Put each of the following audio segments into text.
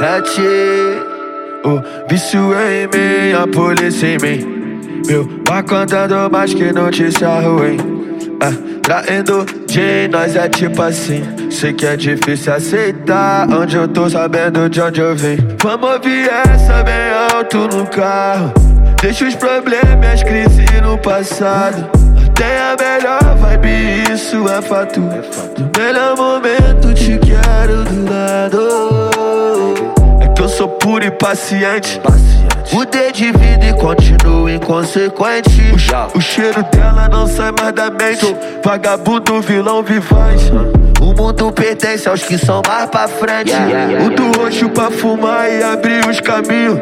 Hatch, o vício é em mim, a polícia em mim. Meu, vai contando mais que notícia ruim. Ah, traindo de nós é tipo assim. Sei que é difícil aceitar. Onde eu tô sabendo de onde eu vim. Vamos ouvir essa bem alto no carro. Deixa os problemas e as crises no passado. Tem a melhor vibe, isso é fato. No melhor momento te quero do lado. Paciente. Mudei de vida e continuo inconsequente. O, o cheiro dela não sai mais da mente. Vagabundo, vilão, vivaz. O mundo pertence aos que são mais pra frente. o do roxo pra fumar e abrir os caminhos.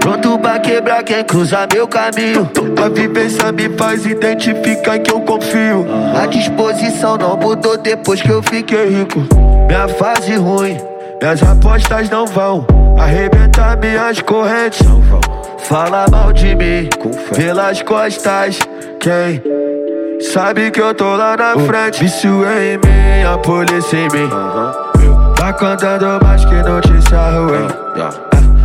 Pronto pra quebrar quem cruza meu caminho. A vivência me faz identificar que eu confio. A disposição não mudou depois que eu fiquei rico. Minha fase ruim, minhas apostas não vão arrebentar minhas correntes. Fala mal de mim pelas costas. Quem sabe que eu tô lá na frente? Vício é em mim, a polícia em mim. Tá contando mais que notícia ruim.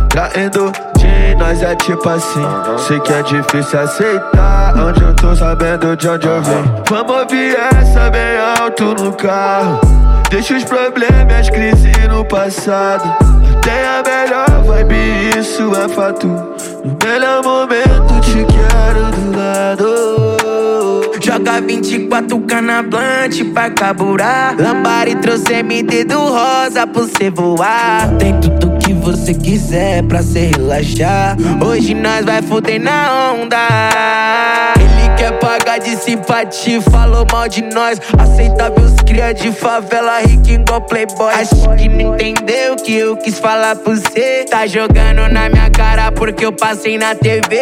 Traindo de nós é tipo assim. Sei que é difícil aceitar. Onde eu tô sabendo de onde eu vim. Vamos ouvir essa bem alto no carro. Deixa os problemas e as crises no passado. Tem a melhor vibe, isso é fato. No melhor momento te quero do lado. Joga 24K na pra carburar. Lambari trouxe MD do rosa pra você voar. Tem tudo que você quiser pra se relaxar. Hoje nós vai fuder na onda. Quer pagar de simpatia, falou mal de nós. Aceitável os cria de favela, rico igual playboy. Acho que não entendeu que eu quis falar pra você. Tá jogando na minha cara porque eu passei na TV.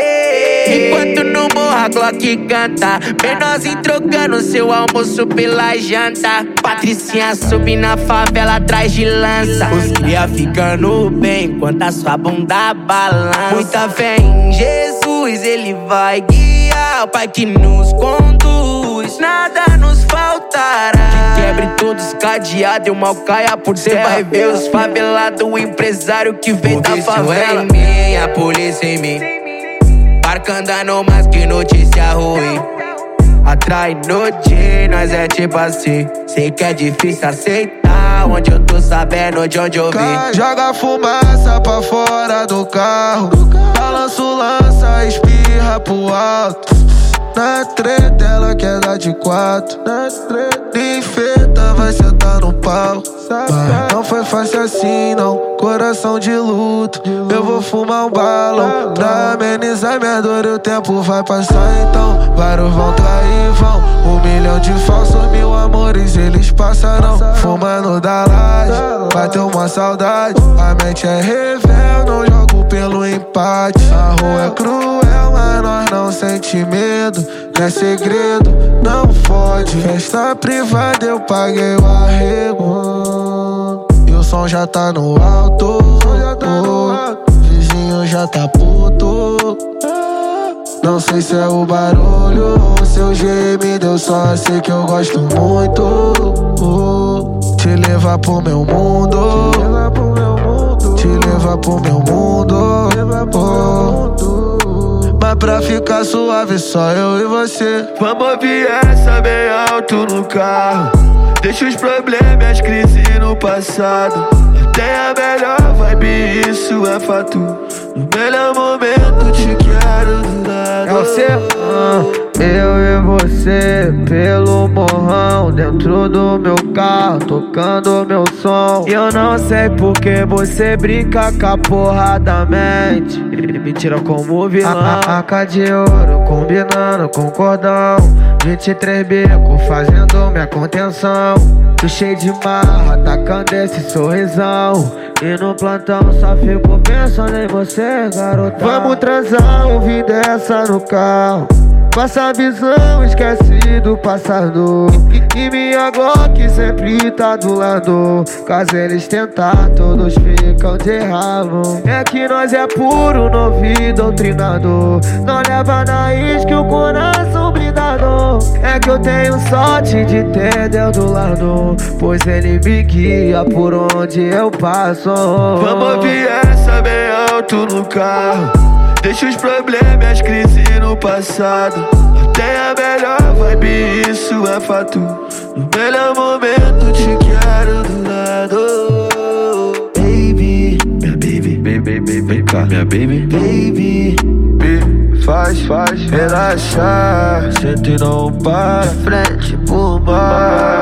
Enquanto no morro a Glock canta, menorzinho trocando seu almoço pela janta. Patricinha sube na favela atrás de lança. Os cria ficando bem enquanto a sua bunda balança. Muita fé em Jesus, ele vai guiar. O Pai que nos conduz, nada nos faltará. Que quebre todos os cadeados e o mal caia por Cê vai ver os favelados, o empresário que vem da favela. em mim, a polícia em mim. Barca andando mais que notícia ruim. Atrai noite, nós é tipo assim. Sei que é difícil aceitar. Onde eu tô sabendo de onde eu vim. Joga fumaça pra fora do carro. Balança o lança, espirra pro alto. Na treta ela quer dar de quatro. Na treta enfeita, vai sentar no pau. Não foi fácil assim, não. Coração de luto. Eu vou fumar um balão. Pra amenizar minha dor, o tempo vai passar então. Vários vão trair, vão. Um milhão de falsos, mil amores eles passarão. Fumando da laje, bateu uma saudade. A mente é revel, não jogo pelo empate. A rua é cruel, mas nós não sente medo. É segredo, não fode. Festa privada, eu paguei o arrego. O som já tá no alto. Vizinho já tá puto. Não sei se é o barulho ou seu gemido, eu só sei que eu gosto muito. Te levar pro meu mundo. Te levar pro meu mundo. Mas pra ficar suave, só eu e você. Vamos ouvir essa bem alto no carro. Deixa os problemas as crises no passado. Tem a melhor vibe, isso é fato. No melhor momento te quero do lado. É você? Eu e você, pelo morrão, dentro do meu carro, tocando meu som. E eu não sei porque você brinca com a porra da mente. Me tira como vilão. A, a, de ouro, combinando com cordão. 23 beco, fazendo minha contenção. Tô cheio de marra, tacando esse sorrisão. E no plantão só fico pensando em você, garota. Vamos transar, ouvir dessa no carro. Passa a visão, esquece do passado E minha Glock sempre tá do lado Caso eles tentar, todos ficam de ralo É que nós é puro, novo doutrinado Não leva na isca o coração dor. É que eu tenho sorte de ter Deus do lado. Pois ele me guia por onde eu passo. Vamos ouvir essa bem alto no carro. Deixa os problemas e as crises no passado. Tem a melhor vibe, isso é fato. No melhor momento te quero do lado. Baby, minha baby, baby, baby, cá, minha baby, baby. baby faz, faz relaxar. Sente não para, frente pro mar.